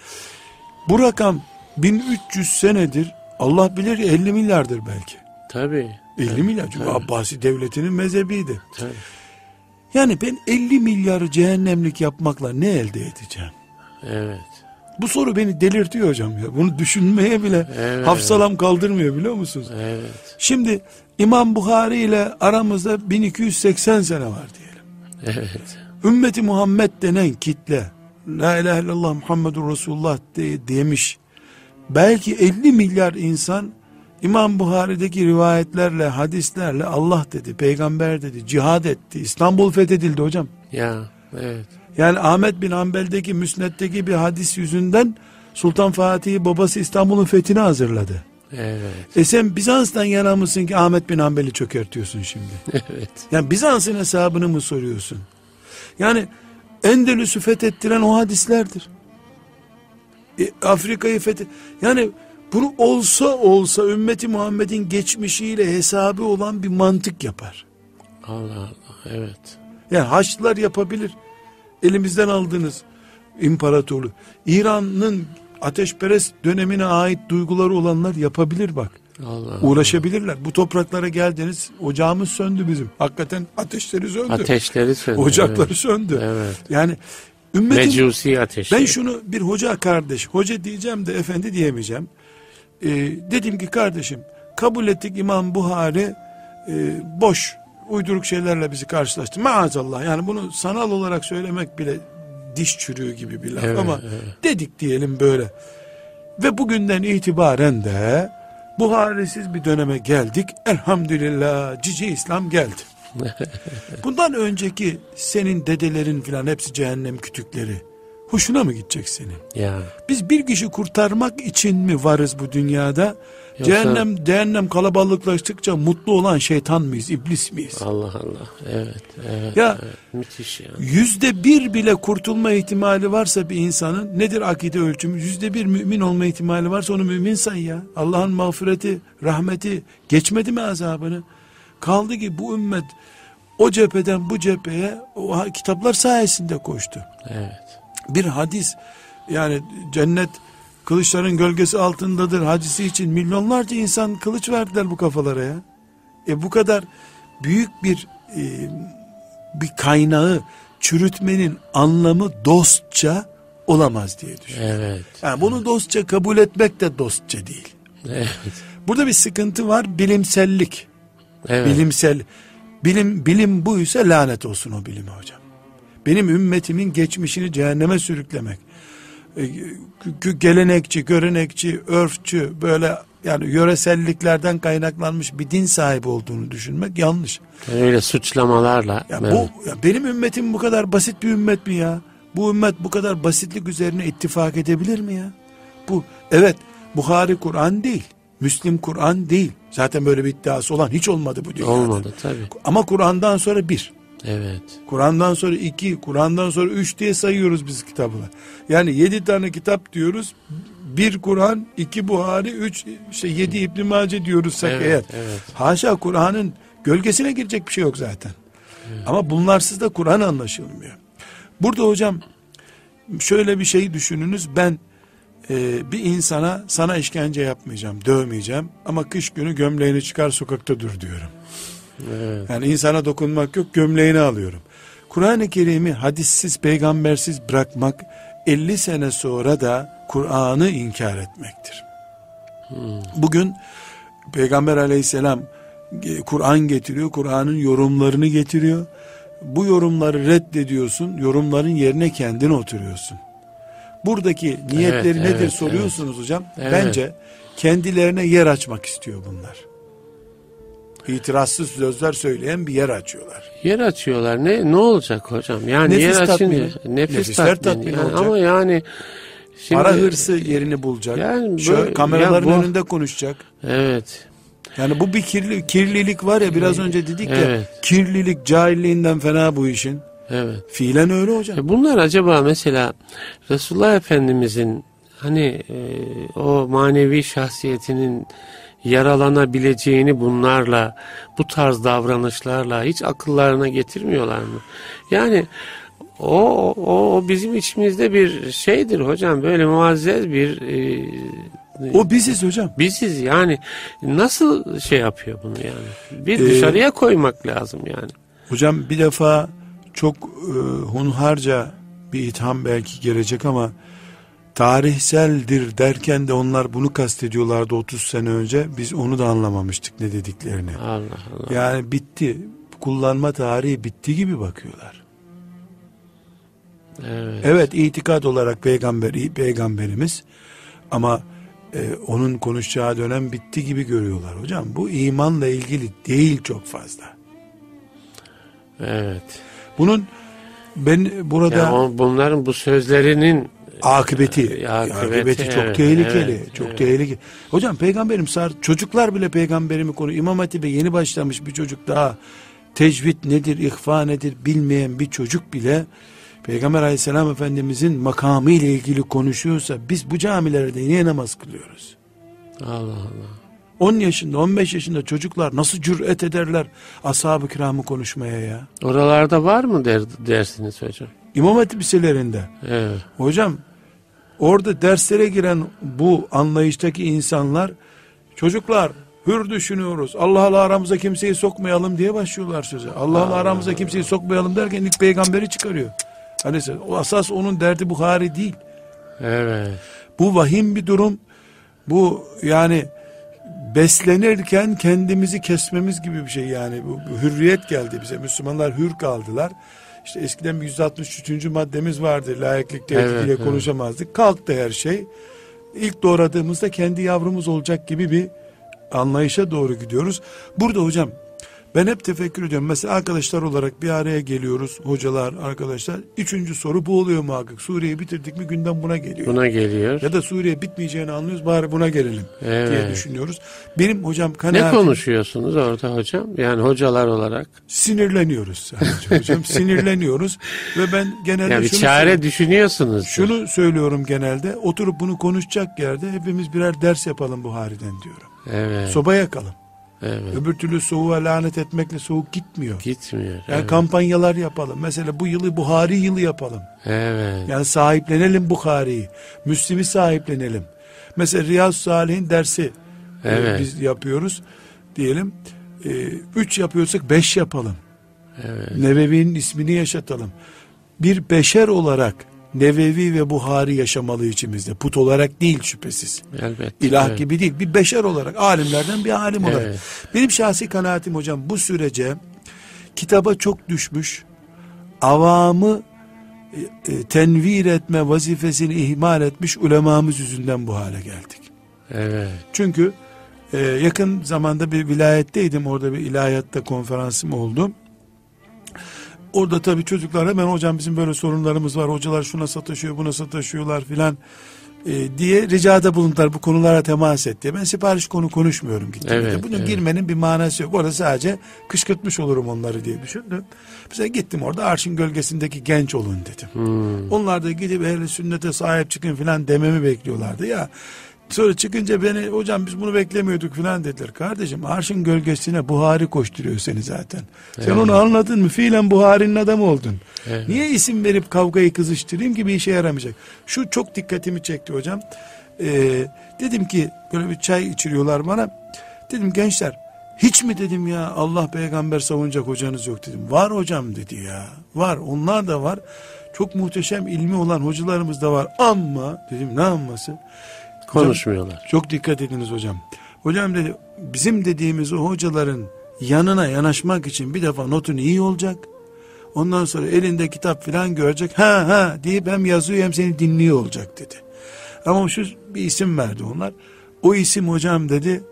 Bu rakam 1300 senedir Allah bilir 50 milyardır belki. Tabii. 50 milyar çünkü tabii. Abbasi devletinin mezhebiydi. Tabii. Yani ben 50 milyarı cehennemlik yapmakla ne elde edeceğim? Evet. Bu soru beni delirtiyor hocam ya. Bunu düşünmeye bile Evet. hafsalam kaldırmıyor biliyor musunuz? Evet. Şimdi İmam Bukhari ile aramızda 1280 sene var diyelim. Evet. Ümmeti Muhammed denen kitle La ilahe illallah Muhammedur Resulullah de, demiş. Belki 50 milyar insan İmam Buhari'deki rivayetlerle, hadislerle Allah dedi, peygamber dedi, cihad etti. İstanbul fethedildi hocam. Ya. Evet. Yani Ahmet bin Hanbel'deki müsnetteki bir hadis yüzünden Sultan Fatih'i babası İstanbul'un fethine hazırladı. Evet. E sen Bizans'tan yana mısın ki Ahmet bin Hanbel'i çökertiyorsun şimdi? Evet. Yani Bizans'ın hesabını mı soruyorsun? Yani Endülüs'ü fethettiren o hadislerdir. E, Afrika'yı fethet... Yani bunu olsa olsa ümmeti Muhammed'in geçmişiyle hesabı olan bir mantık yapar. Allah Allah. Evet. Yani Haçlılar yapabilir. Elimizden aldığınız imparatorluğu. İran'ın ateşperest dönemine ait duyguları olanlar yapabilir bak. Allah Allah. Uğraşabilirler. Bu topraklara geldiniz. Ocağımız söndü bizim. Hakikaten ateşleri söndü. Ateşleri söndü. Ocakları evet. söndü. Evet. Yani ümmetin Mecusi ateşi. ben şunu bir hoca kardeş, hoca diyeceğim de efendi diyemeyeceğim. Ee, dedim ki kardeşim kabul ettik İmam Buhari e, boş uyduruk şeylerle bizi karşılaştı. Maazallah yani bunu sanal olarak söylemek bile diş çürüğü gibi bir laf Evet, ama evet. dedik diyelim böyle. Ve bugünden itibaren de Buharisiz bir döneme geldik. Elhamdülillah cici İslam geldi. Bundan önceki senin dedelerin filan hepsi cehennem kütükleri. Hoşuna mı gidecek senin? Ya. Biz bir kişi kurtarmak için mi varız bu dünyada? Yoksa- Cehennem, cehennem kalabalıklaştıkça mutlu olan şeytan mıyız, iblis miyiz? Allah Allah. Evet. Evet. Ya- evet. Müthiş ya. Yüzde bir bile kurtulma ihtimali varsa bir insanın nedir akide ölçümü? Yüzde bir mümin olma ihtimali varsa onu mümin say ya. Allah'ın mağfireti, rahmeti geçmedi mi azabını? Kaldı ki bu ümmet o cepheden bu cepheye o kitaplar sayesinde koştu. Evet. Bir hadis yani cennet kılıçların gölgesi altındadır hadisi için milyonlarca insan kılıç verdiler bu kafalara ya. E bu kadar büyük bir e, bir kaynağı çürütmenin anlamı dostça olamaz diye düşünüyorum. Evet. Yani bunu dostça kabul etmek de dostça değil. Evet. Burada bir sıkıntı var bilimsellik. Evet. Bilimsel bilim bilim buysa lanet olsun o bilime hocam. Benim ümmetimin geçmişini cehenneme sürüklemek. E, Gelenekçi, görenekçi, örfçü böyle yani yöreselliklerden kaynaklanmış bir din sahibi olduğunu düşünmek yanlış. Öyle suçlamalarla. Ya evet. bu ya benim ümmetim bu kadar basit bir ümmet mi ya? Bu ümmet bu kadar basitlik üzerine ittifak edebilir mi ya? Bu evet Buhari Kur'an değil. Müslim Kur'an değil. Zaten böyle bir iddiası olan hiç olmadı bu dünyada. Olmadı tabii. Ama Kur'an'dan sonra bir. Evet. Kur'an'dan sonra iki, Kur'an'dan sonra üç diye sayıyoruz biz kitabı. Yani yedi tane kitap diyoruz. Bir Kur'an, iki Buhari, üç işte yedi İbn Mace diyoruzsak Evet, eğer. evet. Haşa Kur'an'ın gölgesine girecek bir şey yok zaten. Ama bunlarsız da Kur'an anlaşılmıyor. Burada hocam şöyle bir şey düşününüz. Ben e, bir insana sana işkence yapmayacağım, dövmeyeceğim ama kış günü gömleğini çıkar sokakta dur diyorum. Evet. Yani insana dokunmak yok gömleğini alıyorum. Kur'an-ı Kerim'i hadissiz peygambersiz bırakmak 50 sene sonra da Kur'an'ı inkar etmektir. Bugün Peygamber aleyhisselam e, Kur'an getiriyor, Kur'an'ın yorumlarını getiriyor. Bu yorumları reddediyorsun, yorumların yerine kendin oturuyorsun. Buradaki niyetleri Evet, nedir evet, soruyorsunuz hocam. Evet. Bence kendilerine yer açmak istiyor bunlar. İtirazsız sözler söyleyen bir yer açıyorlar. Yer açıyorlar. Ne ne olacak hocam? Yani Nefis yer tatmini. nefis Nefisler tatmini. tatmini Yani olacak. ama yani şimdi Para hırsı yerini bulacak. Yani Şöyle böyle- kameraların ya bu- önünde konuşacak. Evet. Yani bu bir kirli, kirlilik var ya biraz önce dedik ya Evet. kirlilik cahilliğinden fena bu işin. Evet. Fiilen öyle hocam. E bunlar acaba mesela Resulullah Efendimizin hani e, o manevi şahsiyetinin yaralanabileceğini bunlarla bu tarz davranışlarla hiç akıllarına getirmiyorlar mı? Yani o, o, o bizim içimizde bir şeydir hocam böyle muazzez bir e, O biziz hocam. biziz yani nasıl şey yapıyor bunu yani bir Ee, dışarıya koymak lazım yani. Hocam bir defa çok e, hunharca bir itham belki gelecek ama tarihseldir derken de onlar bunu kastediyorlardı 30 sene önce. Biz onu da anlamamıştık ne dediklerini. Allah Allah. Yani bitti. Kullanma tarihi bitti gibi bakıyorlar. Evet. Evet itikat olarak peygamber peygamberimiz ama e, onun konuşacağı dönem bitti gibi görüyorlar hocam. Bu imanla ilgili değil çok fazla. Evet. Bunun ben burada Yani bunların bu sözlerinin akıbeti, E, akıbeti, akıbeti çok evet, tehlikeli, evet, çok evet. tehlikeli. Hocam peygamberim sar çocuklar bile peygamberimi konu İmam Hatip'e yeni başlamış bir çocuk daha tecvid nedir, ihfa nedir bilmeyen bir çocuk bile Peygamber aleyhisselam efendimizin makamı ile ilgili konuşuyorsa biz bu camilerde niye namaz kılıyoruz? Allah Allah. 10 yaşında 15 yaşında çocuklar nasıl cüret ederler ashab-ı kiramı konuşmaya ya? Oralarda var mı der, dersiniz hocam? İmam Hatip liselerinde. Evet. Hocam orada derslere giren bu anlayıştaki insanlar çocuklar hür düşünüyoruz. Allah'la aramıza kimseyi sokmayalım diye başlıyorlar söze. Allah'la aramıza kimseyi sokmayalım derken ilk peygamberi çıkarıyor. Hani o asas onun derdi Buhari değil. Evet. Bu vahim bir durum. Bu yani beslenirken kendimizi kesmemiz gibi bir şey yani. Bu, bu hürriyet geldi bize. Müslümanlar hür kaldılar. İşte eskiden bir 163. maddemiz vardı. Layıklık Evet, tehdidiyle evet. konuşamazdık. Kalktı her şey. İlk doğradığımızda kendi yavrumuz olacak gibi bir anlayışa doğru gidiyoruz. Burada hocam ben hep tefekkür ediyorum. Mesela arkadaşlar olarak bir araya geliyoruz. Hocalar, arkadaşlar. Üçüncü soru bu oluyor muhakkak. Suriye'yi bitirdik mi gündem buna geliyor. Buna geliyor. Ya da Suriye bitmeyeceğini anlıyoruz bari buna gelelim diye Evet. düşünüyoruz. Benim hocam Ne kanaatim konuşuyorsunuz orada hocam? Yani hocalar olarak. sinirleniyoruz sadece hocam sinirleniyoruz ve ben genelde Yani şunu, çare düşünüyorsunuz. şunu söylüyorum genelde oturup bunu konuşacak yerde hepimiz birer ders yapalım Buhari'den diyorum. Evet. Soba yakalım. Evet. Öbür türlü soğuğa lanet etmekle soğuk gitmiyor. Gitmiyor. Yani evet. kampanyalar yapalım. Mesela bu yılı Buhari yılı yapalım. evet. Yani sahiplenelim Bukhari'yi. Müslim'i sahiplenelim. Mesela Riyaz Salih'in dersi e, Evet. biz yapıyoruz. Diyelim e, üç yapıyorsak beş yapalım. Evet. Nevevi'nin ismini yaşatalım. Bir beşer olarak Nevevi ve Buhari yaşamalı içimizde. Put olarak değil şüphesiz. Elbette. İlah evet. gibi değil. Bir beşer olarak, alimlerden bir alim olarak. Evet. Benim şahsi kanaatim hocam bu sürece kitaba çok düşmüş, avamı e, e, tenvir etme vazifesini ihmal etmiş ulemamız yüzünden bu hale geldik. Evet. Çünkü e, yakın zamanda bir vilayetteydim. Orada bir ilahiyatta konferansım oldu. Orada tabii çocuklar hemen hocam bizim böyle sorunlarımız var. Hocalar şuna sataşıyor, buna sataşıyorlar filan e, diye ricada bulundular. Bu konulara temas etti. Ben sipariş konu konuşmuyorum gittiğimde. Evet, Bunun evet. girmenin bir manası yok. Orada sadece kışkırtmış olurum onları diye düşündüm. Mesela gittim orada arşın gölgesindeki genç olun dedim. Hmm. Onlar da gidip ehli sünnete sahip çıkın filan dememi bekliyorlardı ya. Sonra çıkınca beni hocam biz bunu beklemiyorduk filan dediler. Kardeşim arşın gölgesine Buhari koşturuyor seni zaten. Sen Evet. onu anladın mı? Fiilen Buhari'nin adamı oldun. Evet. Niye isim verip kavgayı kızıştırayım ki bir işe yaramayacak. Şu çok dikkatimi çekti hocam. Ee, dedim ki böyle bir çay içiriyorlar bana. Dedim gençler hiç mi dedim ya Allah peygamber savunacak hocanız yok dedim. Var hocam dedi ya. Var onlar da var. Çok muhteşem ilmi olan hocalarımız da var. Ama dedim ne amması? Konuşmuyorlar. Çok dikkat ediniz hocam. Hocam dedi bizim dediğimiz o hocaların yanına yanaşmak için bir defa notun iyi olacak. Ondan sonra elinde kitap falan görecek. Ha ha deyip hem yazıyor hem seni dinliyor olacak dedi. Ama şu bir isim verdi onlar. O isim hocam dedi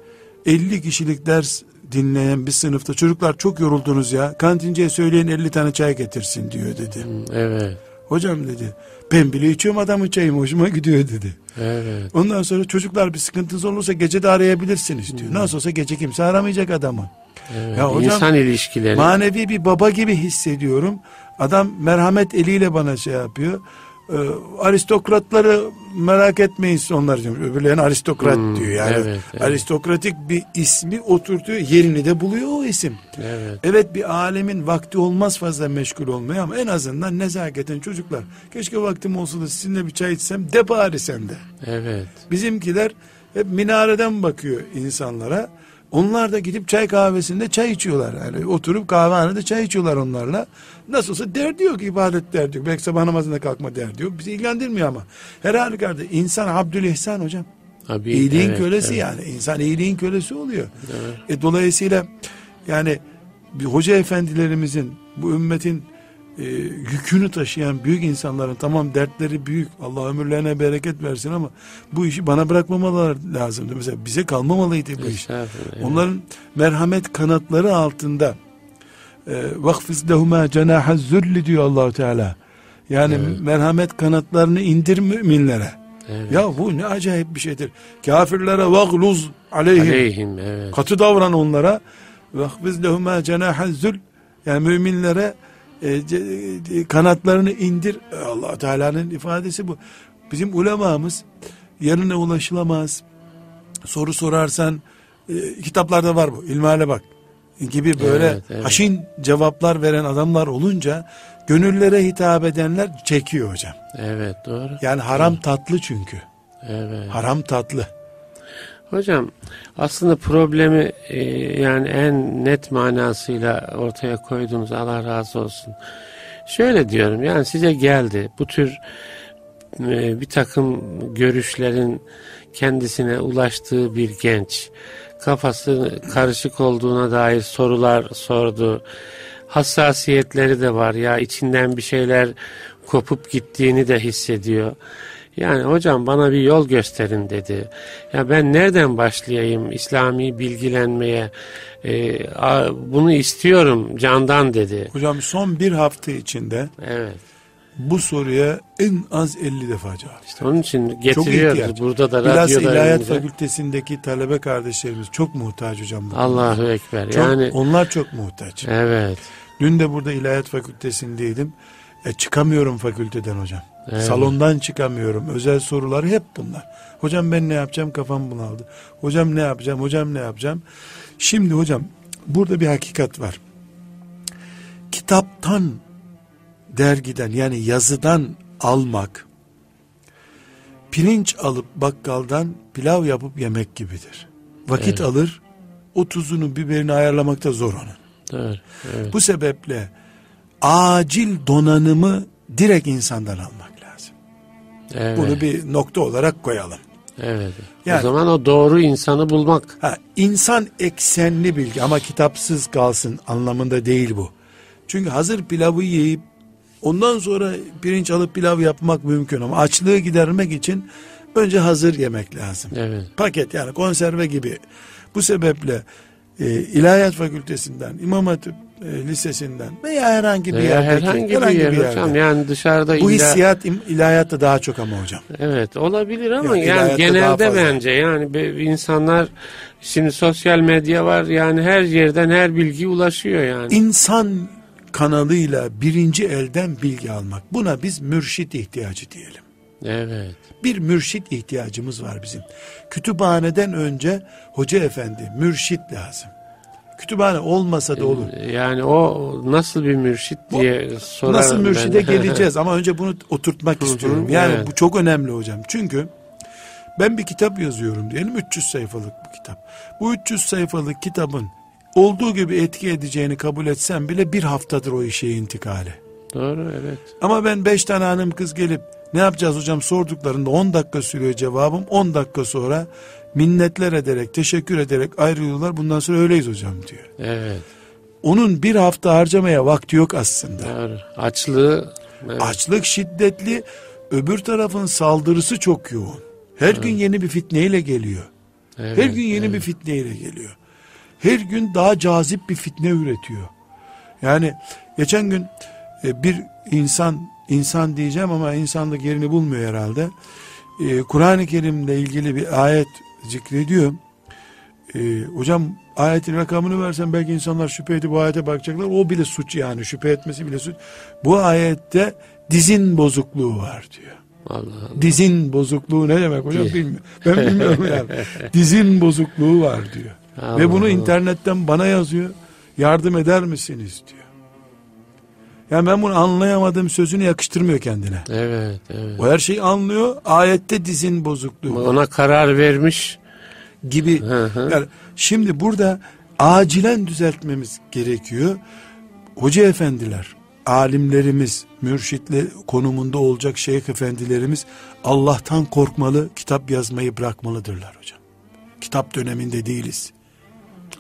50 kişilik ders dinleyen bir sınıfta çocuklar çok yoruldunuz ya. Kantinciye söyleyin 50 tane çay getirsin diyor dedi. Evet. Hocam dedi ben bile içiyorum adamın çayımı hoşuma gidiyor dedi. Evet. Ondan sonra çocuklar bir sıkıntınız olursa gece de arayabilirsiniz diyor. Nasıl olsa gece kimse aramayacak adamı. evet. Ya hocam, İnsan ilişkileri. Manevi bir baba gibi hissediyorum. Adam merhamet eliyle bana şey yapıyor. Ee, aristokratları merak etmeyin onlar diyor. Öbürlerin aristokrat Hmm, diyor yani. evet, evet. Aristokratik bir ismi oturtuyor. Yerini de buluyor o isim. evet. Evet bir alemin vakti olmaz fazla meşgul olmaya ama en azından nezaketen çocuklar. Keşke vaktim olsa da sizinle bir çay içsem de bari sen de. Evet. Bizimkiler hep minareden bakıyor insanlara. Onlar da gidip çay kahvesinde çay içiyorlar. Yani oturup kahvehanede çay içiyorlar onlarla. Nasıl olsa derdi yok ibadet derdi yok. Belki sabah namazında kalkma derdi yok. Bizi ilgilendirmiyor ama. Her halükarda insan Abdülihsan hocam. Abi, İyiliğin evet, kölesi evet. yani. İnsan iyiliğin kölesi oluyor. E, dolayısıyla yani bir hoca efendilerimizin bu ümmetin e, yükünü taşıyan büyük insanların tamam dertleri büyük. Allah ömürlerine bereket versin ama bu işi bana bırakmamalar lazımdı. Mesela bize kalmamalıydı bu iş. Evet. Onların merhamet kanatları altında e, vakfiz lehuma cenaha zülli diyor Allahu Teala. Yani merhamet kanatlarını indir müminlere. Evet. Ya bu ne acayip bir şeydir. Kafirlere vagluz aleyhim. Aleyhim evet. Katı davran onlara. Vakfiz lehuma cenaha zül. Yani müminlere e, e, kanatlarını indir. E, allah Teala'nın ifadesi bu. Bizim ulemamız yanına ulaşılamaz. Soru sorarsan e, kitaplarda var bu. İlmihale bak gibi böyle Evet, evet. haşin cevaplar veren adamlar olunca gönüllere hitap edenler çekiyor hocam. Evet doğru. Yani haram tatlı çünkü. Evet. Haram tatlı. Hocam aslında problemi e, yani en net manasıyla ortaya koyduğunuz Allah razı olsun. Şöyle diyorum yani size geldi bu tür e, bir takım görüşlerin kendisine ulaştığı bir genç kafası karışık olduğuna dair sorular sordu. Hassasiyetleri de var ya içinden bir şeyler kopup gittiğini de hissediyor. Yani hocam bana bir yol gösterin dedi. Ya ben nereden başlayayım İslami bilgilenmeye? Ee, bunu istiyorum candan dedi. Hocam son bir hafta içinde Evet. bu soruya en az 50 defa cevap. İşte onun için getiriyoruz. Burada da Bilhassa radyoda İlahiyat önümüze. Fakültesindeki talebe kardeşlerimiz çok muhtaç hocam. Allahu Ekber. Çok, yani onlar çok muhtaç. evet. Dün de burada İlahiyat Fakültesindeydim. E, çıkamıyorum fakülteden hocam. Evet. Salondan çıkamıyorum. Özel sorular hep bunlar. Hocam ben ne yapacağım kafam bunaldı. Hocam ne yapacağım hocam ne yapacağım. Şimdi hocam burada bir hakikat var. Kitaptan dergiden yani yazıdan almak pirinç alıp bakkaldan pilav yapıp yemek gibidir. Vakit Evet. alır o tuzunu biberini ayarlamakta zor onun. Doğru. Evet. Bu sebeple acil donanımı direkt insandan almak lazım. evet. Bunu bir nokta olarak koyalım. Evet. Yani- o zaman o doğru insanı bulmak. Ha, insan eksenli bilgi ama kitapsız kalsın anlamında değil bu. Çünkü hazır pilavı yiyip ondan sonra pirinç alıp pilav yapmak mümkün ama açlığı gidermek için önce hazır yemek lazım. Evet. Paket yani konserve gibi. Bu sebeple e, İlahiyat Fakültesinden, İmam Hatip e, Lisesi'nden veya herhangi bir Veya yerdeki herhangi bir herhangi yer bir yerde. hocam yani dışarıda Bu hissiyat ilahiyatta daha çok ama hocam. evet olabilir ama Yani yani, genelde bence yani insanlar şimdi sosyal medya var yani her yerden her bilgi ulaşıyor yani. İnsan kanalıyla birinci elden bilgi almak. Buna biz mürşit ihtiyacı diyelim. Evet. Bir mürşit ihtiyacımız var bizim. Kütüphaneden önce hoca efendi, mürşit lazım. Kütüphane olmasa da olur. Yani o nasıl bir mürşit diye sorarım Nasıl mürşide ben. geleceğiz ama önce bunu oturtmak istiyorum. Yani evet. bu çok önemli hocam. Çünkü ben bir kitap yazıyorum diyelim 300 sayfalık bu kitap. Bu 300 sayfalık kitabın olduğu gibi etki edeceğini kabul etsem bile bir haftadır o işe intikali. Doğru evet. Ama ben 5 tane hanım kız gelip ne yapacağız hocam sorduklarında 10 dakika sürüyor cevabım. 10 dakika sonra minnetler ederek, teşekkür ederek ayrılıyorlar. Bundan sonra öyleyiz hocam diyor. Evet. Onun bir hafta harcamaya vakti yok aslında. Doğru. Açlığı evet. Açlık şiddetli, öbür tarafın saldırısı çok yoğun. Her gün yeni bir fitneyle geliyor. evet, Her gün yeni evet. bir fitneyle geliyor. Her gün daha cazip bir fitne üretiyor. Yani geçen gün e, bir insan, insan diyeceğim ama insanlık yerini bulmuyor herhalde. E, Kur'an-ı Kerim'le ilgili bir ayet zikrediyor. E, hocam ayetin rakamını versen belki insanlar şüphe edip bu ayete bakacaklar. O bile suç yani şüphe etmesi bile suç. Bu ayette dizin bozukluğu var diyor. Allah Allah. Dizin bozukluğu ne demek hocam bilmiyorum. Ben bilmiyorum yani. Dizin bozukluğu var diyor. Allah Ve bunu Allah. internetten bana yazıyor. Yardım eder misiniz diyor. Yani ben bunu anlayamadığım sözünü yakıştırmıyor kendine. Evet, evet. O her şeyi anlıyor. Ayette dizin bozukluğu. Ona karar vermiş. gibi. Hı hı. Yani şimdi burada acilen düzeltmemiz gerekiyor. Hoca efendiler, alimlerimiz, mürşitle konumunda olacak şeyh efendilerimiz Allah'tan korkmalı, kitap yazmayı bırakmalıdırlar hocam. Kitap döneminde değiliz.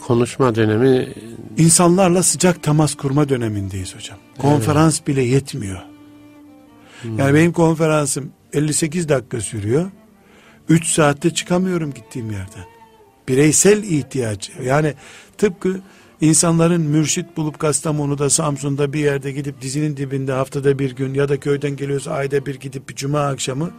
Konuşma dönemi İnsanlarla sıcak temas kurma dönemindeyiz hocam. Konferans bile yetmiyor. Yani benim konferansım 58 dakika sürüyor. 3 saatte çıkamıyorum gittiğim yerden. Bireysel ihtiyaç. Yani tıpkı insanların mürşit bulup Kastamonu'da, Samsun'da bir yerde gidip dizinin dibinde haftada bir gün ya da köyden geliyorsa ayda bir gidip bir cuma akşamı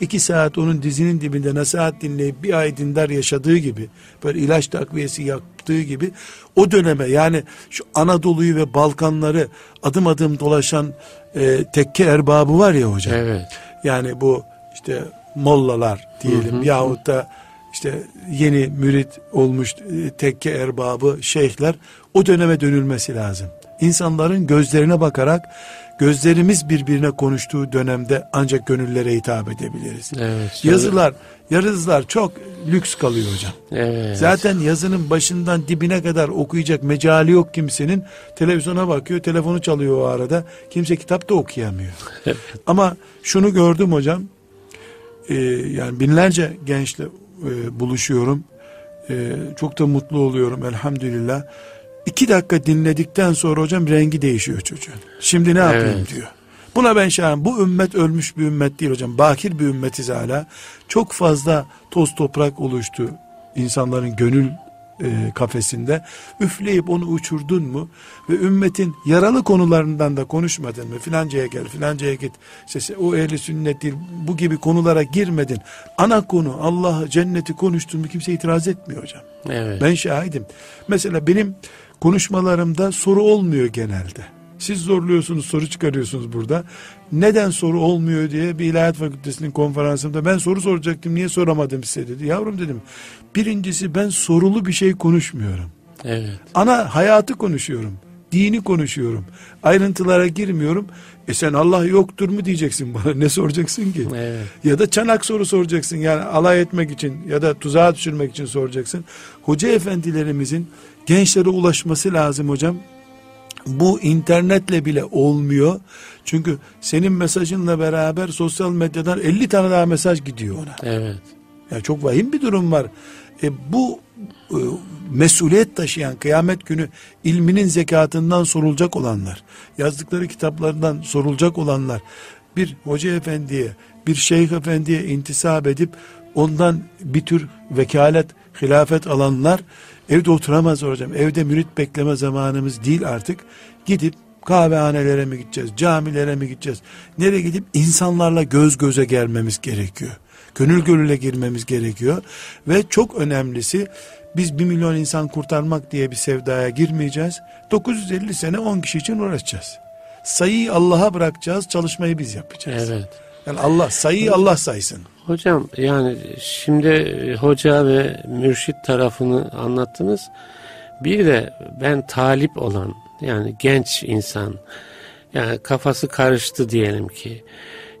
iki saat onun dizinin dibinde nasihat dinleyip bir ay dindar yaşadığı gibi böyle ilaç takviyesi yaptığı gibi o döneme yani şu Anadolu'yu ve Balkanları adım adım dolaşan e, tekke erbabı var ya hocam. evet. Yani bu işte mollalar diyelim yahut da işte yeni mürit olmuş e, tekke erbabı şeyhler o döneme dönülmesi lazım. İnsanların gözlerine bakarak gözlerimiz birbirine konuştuğu dönemde ancak gönüllere hitap edebiliriz. Evet. Yazılar, yazılar çok lüks kalıyor hocam. Evet. Zaten yazının başından dibine kadar okuyacak mecali yok kimsenin. Televizyona bakıyor, telefonu çalıyor o arada. Kimse kitap da okuyamıyor. Ama şunu gördüm hocam. Ee, yani binlerce gençle e, buluşuyorum. Ee, çok da mutlu oluyorum elhamdülillah. İki dakika dinledikten sonra hocam rengi değişiyor çocuğun. Şimdi ne yapayım Evet. diyor. Buna ben şahidim. Bu ümmet ölmüş bir ümmet değil hocam. Bakir bir ümmetiz hala. Çok fazla toz toprak oluştu insanların gönül e, kafesinde. Üfleyip onu uçurdun mu ve ümmetin yaralı konularından da konuşmadın mı? Filancaya gel, filancaya git. İşte o ehli sünnet değil, bu gibi konulara girmedin. Ana konu Allah'ı, cenneti konuştun mu kimse itiraz etmiyor hocam. Evet. Ben şahidim. Mesela benim konuşmalarımda soru olmuyor genelde. Siz zorluyorsunuz, soru çıkarıyorsunuz burada. Neden soru olmuyor diye bir ilahiyat fakültesinin konferansında ben soru soracaktım niye soramadım size dedi. Yavrum dedim birincisi ben sorulu bir şey konuşmuyorum. Evet. Ana hayatı konuşuyorum. Dini konuşuyorum. Ayrıntılara girmiyorum. E sen Allah yoktur mu diyeceksin bana ne soracaksın ki? Evet. Ya da çanak soru soracaksın yani alay etmek için ya da tuzağa düşürmek için soracaksın. Hoca efendilerimizin gençlere ulaşması lazım hocam. Bu internetle bile olmuyor. Çünkü senin mesajınla beraber sosyal medyadan 50 tane daha mesaj gidiyor ona. Evet. Yani çok vahim bir durum var. E, bu e, mesuliyet taşıyan kıyamet günü ilminin zekatından sorulacak olanlar, yazdıkları kitaplarından sorulacak olanlar, bir hoca efendiye, bir şeyh efendiye intisap edip ondan bir tür vekalet, hilafet alanlar evde oturamaz hocam. Evde mürit bekleme zamanımız değil artık. Gidip kahvehanelere mi gideceğiz, camilere mi gideceğiz? Nereye gidip insanlarla göz göze gelmemiz gerekiyor. Gönül gönüle girmemiz gerekiyor. Ve çok önemlisi biz bir milyon insan kurtarmak diye bir sevdaya girmeyeceğiz. 950 sene 10 kişi için uğraşacağız. Sayıyı Allah'a bırakacağız, çalışmayı biz yapacağız. Evet. Yani Allah sayıyı Allah saysın. Hocam yani şimdi e, hoca ve mürşit tarafını anlattınız. Bir de ben talip olan yani genç insan yani kafası karıştı diyelim ki.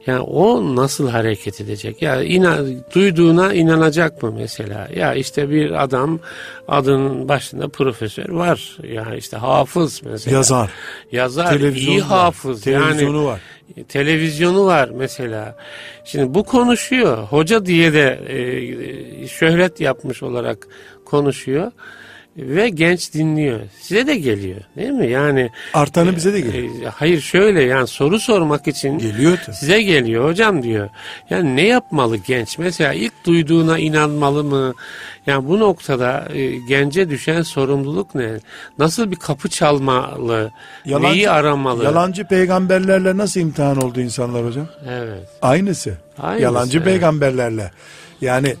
Yani o nasıl hareket edecek? Ya inan, duyduğuna inanacak mı mesela? Ya işte bir adam adının başında profesör var. Ya işte hafız mesela. Yazar. Yazar. Televizyonu iyi var, hafız. televizyonu yani, var. Televizyonu var mesela. Şimdi bu konuşuyor. Hoca diye de e, şöhret yapmış olarak konuşuyor. Ve genç dinliyor. Size de geliyor değil mi? Yani Artanı bize de geliyor. e, hayır şöyle yani soru sormak için Geliyor tabii. size geliyor hocam diyor. Yani ne yapmalı genç? Mesela ilk duyduğuna inanmalı mı? Yani bu noktada e, gence düşen sorumluluk ne? Nasıl bir kapı çalmalı? Neyi aramalı? Yalancı peygamberlerle nasıl imtihan oldu insanlar hocam? Evet. Aynısı. Aynısı, yalancı evet. peygamberlerle. Yani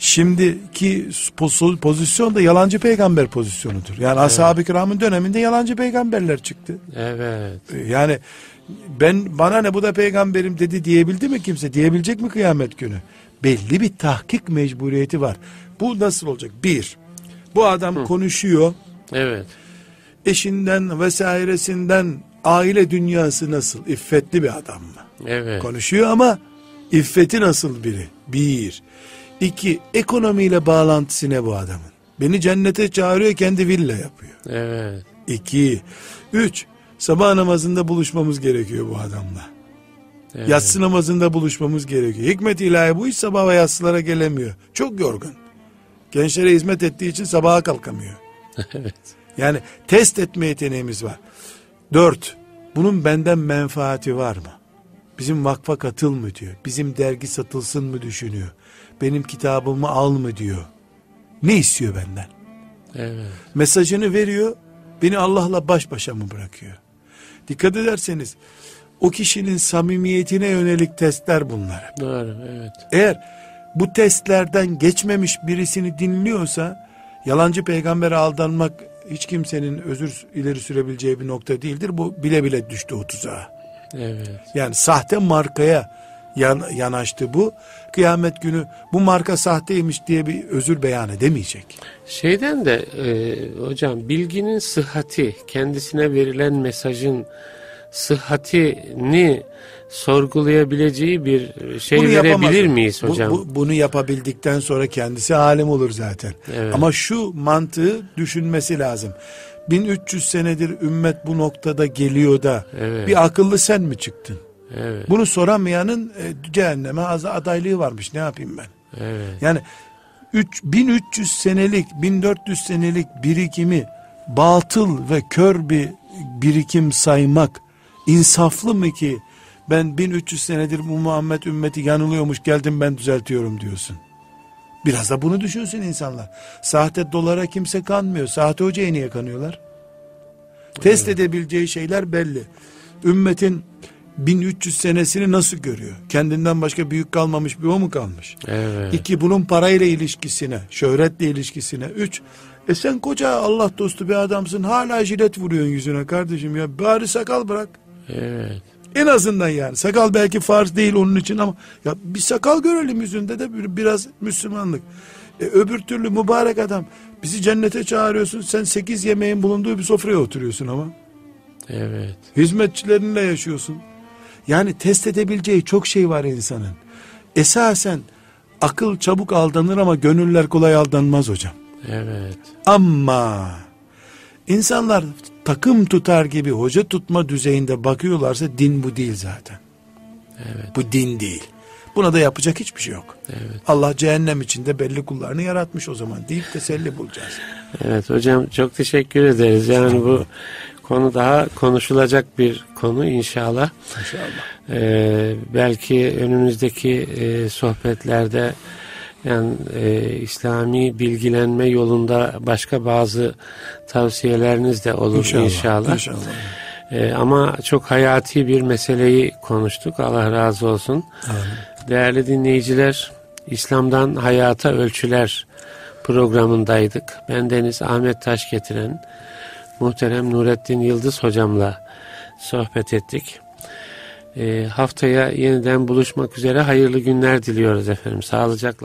şimdiki poz- pozisyon da yalancı peygamber pozisyonudur. Yani ashab-ı kiramın döneminde yalancı peygamberler çıktı. Evet. Yani ben bana ne bu da peygamberim dedi diyebildi mi kimse? Diyebilecek mi kıyamet günü? Belli bir tahkik mecburiyeti var. Bu nasıl olacak? Bir, bu adam konuşuyor. Evet. Eşinden vesairesinden aile dünyası nasıl? İffetli bir adam mı? Evet. Konuşuyor ama iffeti nasıl biri? Bir. İki, ekonomiyle bağlantısı ne bu adamın? Beni cennete çağırıyor kendi villa yapıyor. Evet. İki, üç, sabah namazında buluşmamız gerekiyor bu adamla. evet. Yatsı namazında buluşmamız gerekiyor. Hikmet ilahi bu iş sabah ve yatsılara gelemiyor. Çok yorgun. Gençlere hizmet ettiği için sabaha kalkamıyor. evet. Yani test etme yeteneğimiz var. Dört, bunun benden menfaati var mı? Bizim vakfa katıl mı diyor. Bizim dergi satılsın mı düşünüyor. Benim kitabımı al mı diyor. Ne istiyor benden? Evet. Mesajını veriyor. Beni Allah'la baş başa mı bırakıyor? Dikkat ederseniz o kişinin samimiyetine yönelik testler bunlar. Doğru. Evet. Eğer bu testlerden geçmemiş birisini dinliyorsa yalancı peygambere aldanmak hiç kimsenin özür ileri sürebileceği bir nokta değildir. Bu bile bile düştü o tuzağa. Evet. Yani sahte markaya yan, yanaştı bu. Kıyamet günü bu marka sahteymiş diye bir özür beyan edemeyecek. Şeyden de e, hocam bilginin sıhhati, kendisine verilen mesajın sıhhatini sorgulayabileceği bir şey Bunu yapamaz. verebilir miyiz Bu- hocam? bu- bunu yapabildikten sonra kendisi alim olur zaten. Evet. Ama şu mantığı düşünmesi lazım. 1300 senedir ümmet bu noktada geliyor da Evet. bir akıllı sen mi çıktın? Evet. Bunu soramayanın e, cehenneme az adaylığı varmış ne yapayım ben? Evet. Yani üç- 1300 senelik 1400 senelik birikimi batıl ve kör bir birikim saymak insaflı mı ki ben 1300 senedir bu Muhammed ümmeti yanılıyormuş geldim ben düzeltiyorum diyorsun. Biraz da bunu düşünsün insanlar. Sahte dolara kimse kanmıyor. Sahte hocaya niye kanıyorlar? Test edebileceği şeyler belli. Ümmetin 1300 senesini nasıl görüyor? Kendinden başka büyük kalmamış bir o mu kalmış? Evet. İki bunun parayla ilişkisine, şöhretle ilişkisine. Üç, e sen koca Allah dostu bir adamsın hala jilet vuruyorsun yüzüne kardeşim ya. Bari sakal bırak. Evet. En azından yani. Sakal belki farz değil onun için ama ya bir sakal görelim yüzünde de bir- biraz Müslümanlık. E, öbür türlü mübarek adam bizi cennete çağırıyorsun. Sen sekiz yemeğin bulunduğu bir sofraya oturuyorsun ama. Evet. Hizmetçilerinle yaşıyorsun. Yani test edebileceği çok şey var insanın. Esasen akıl çabuk aldanır ama gönüller kolay aldanmaz hocam. Evet. Ama insanlar takım tutar gibi hoca tutma düzeyinde bakıyorlarsa din bu değil zaten. Evet. Bu din değil. Buna da yapacak hiçbir şey yok. Evet. Allah cehennem içinde belli kullarını yaratmış o zaman deyip teselli bulacağız. Evet hocam çok teşekkür ederiz. Yani bu konu daha konuşulacak bir konu inşallah. İnşallah. Ee, belki önümüzdeki e, sohbetlerde yani e, İslami bilgilenme yolunda başka bazı tavsiyeleriniz de olur inşallah. İnşallah. İnşallah. Ee, ama çok hayati bir meseleyi konuştuk. Allah razı olsun. Amin. Değerli dinleyiciler, İslam'dan Hayata Ölçüler programındaydık. Ben Deniz Ahmet Taş getiren muhterem Nurettin Yıldız hocamla sohbet ettik. Ee, haftaya yeniden buluşmak üzere hayırlı günler diliyoruz efendim. Sağlıcakla.